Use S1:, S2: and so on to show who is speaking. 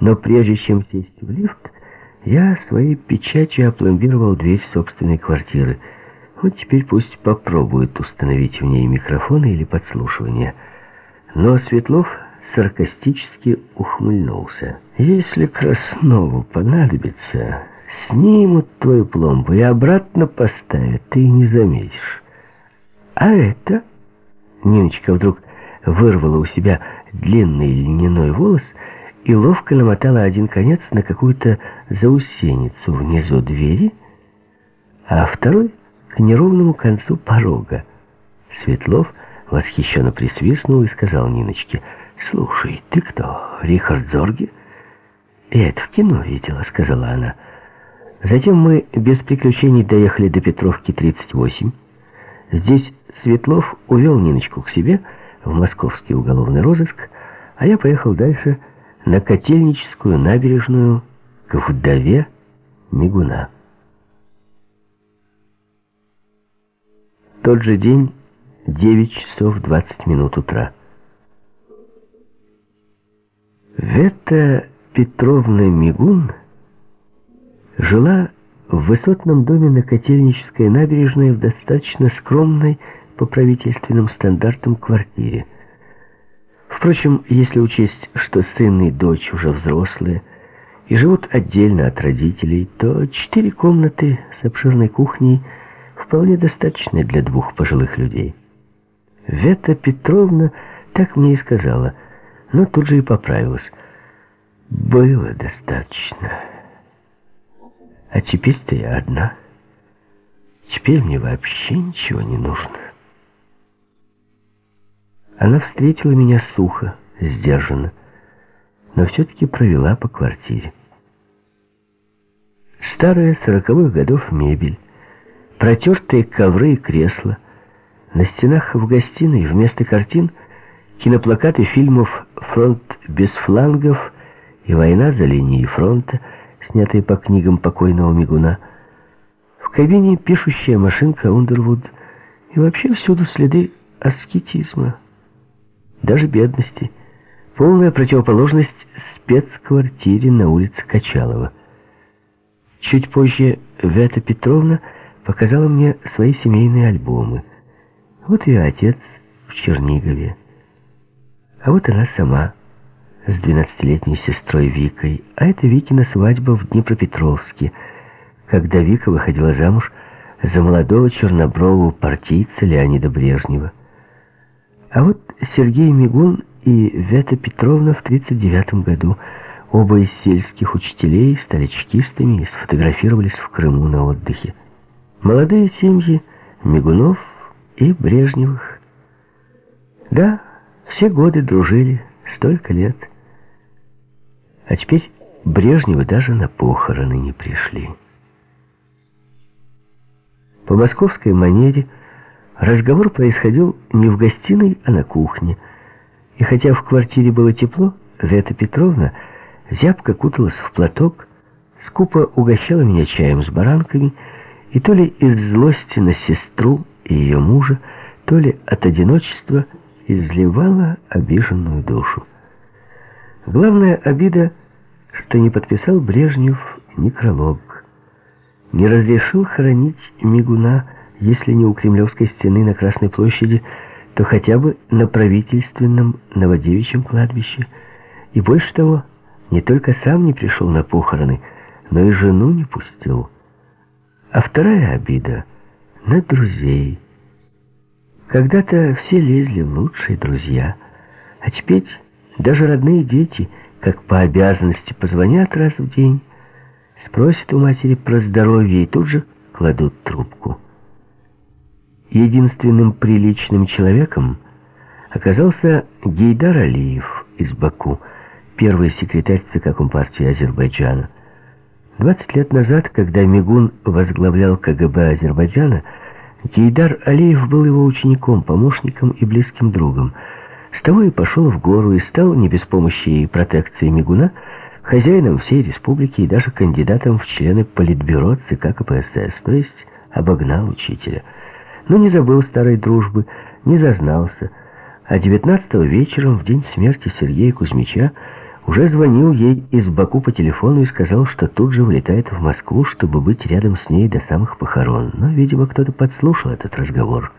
S1: Но прежде чем сесть в лифт, я своей печатью опломбировал дверь собственной квартиры. Вот теперь пусть попробует установить в ней микрофоны или подслушивание. Но Светлов саркастически ухмыльнулся. «Если Краснову понадобится, снимут твою пломбу и обратно поставят, ты не заметишь. А это...» Ниночка вдруг вырвала у себя длинный льняной волос и ловко намотала один конец на какую-то заусеницу внизу двери, а второй к неровному концу порога. Светлов восхищенно присвистнул и сказал Ниночке, «Слушай, ты кто, Рихард Зорги?» «Я это в кино видела», — сказала она. Затем мы без приключений доехали до Петровки, 38. Здесь Светлов увел Ниночку к себе в московский уголовный розыск, а я поехал дальше на Котельническую набережную к вдове Мигуна. Тот же день, 9 часов 20 минут утра. Вета Петровна Мигун жила в высотном доме на Котельнической набережной в достаточно скромной по правительственным стандартам квартире. Впрочем, если учесть, что сын и дочь уже взрослые и живут отдельно от родителей, то четыре комнаты с обширной кухней вполне достаточны для двух пожилых людей. Вета Петровна так мне и сказала, но тут же и поправилась. Было достаточно. А теперь-то я одна. Теперь мне вообще ничего не нужно. Она встретила меня сухо, сдержанно, но все-таки провела по квартире. Старая сороковых годов мебель, протертые ковры и кресла, на стенах в гостиной вместо картин киноплакаты фильмов «Фронт без флангов» и «Война за линией фронта», снятые по книгам покойного Мигуна. В кабине пишущая машинка Ундервуд и вообще всюду следы аскетизма даже бедности. Полная противоположность спецквартире на улице Качалова. Чуть позже Вета Петровна показала мне свои семейные альбомы. Вот ее отец в Чернигове. А вот она сама с двенадцатилетней сестрой Викой. А это Викина свадьба в Днепропетровске, когда Вика выходила замуж за молодого чернобрового партийца Леонида Брежнева. А вот Сергей Мигун и Вета Петровна в 1939 году, оба из сельских учителей, стали чекистами и сфотографировались в Крыму на отдыхе. Молодые семьи Мигунов и Брежневых. Да, все годы дружили, столько лет. А теперь Брежневы даже на похороны не пришли. По московской манере Разговор происходил не в гостиной, а на кухне. И хотя в квартире было тепло, Вета Петровна зябко куталась в платок, скупо угощала меня чаем с баранками, и то ли из злости на сестру и ее мужа, то ли от одиночества изливала обиженную душу. Главная обида, что не подписал Брежнев некролог, не разрешил хоронить Мигуна, если не у Кремлевской стены на Красной площади, то хотя бы на правительственном Новодевичьем кладбище. И больше того, не только сам не пришел на похороны, но и жену не пустил. А вторая обида — на друзей. Когда-то все лезли в лучшие друзья, а теперь даже родные дети, как по обязанности, позвонят раз в день, спросят у матери про здоровье и тут же кладут трубку. Единственным приличным человеком оказался Гейдар Алиев из Баку, первый секретарь ЦК Компартии Азербайджана. 20 лет назад, когда Мигун возглавлял КГБ Азербайджана, Гейдар Алиев был его учеником, помощником и близким другом. С того и пошел в гору и стал, не без помощи и протекции Мигуна, хозяином всей республики и даже кандидатом в члены Политбюро ЦК КПСС, то есть обогнал учителя но не забыл старой дружбы, не зазнался. А 19 вечером, в день смерти Сергея Кузьмича, уже звонил ей из Баку по телефону и сказал, что тут же вылетает в Москву, чтобы быть рядом с ней до самых похорон. Но, видимо, кто-то подслушал этот разговор.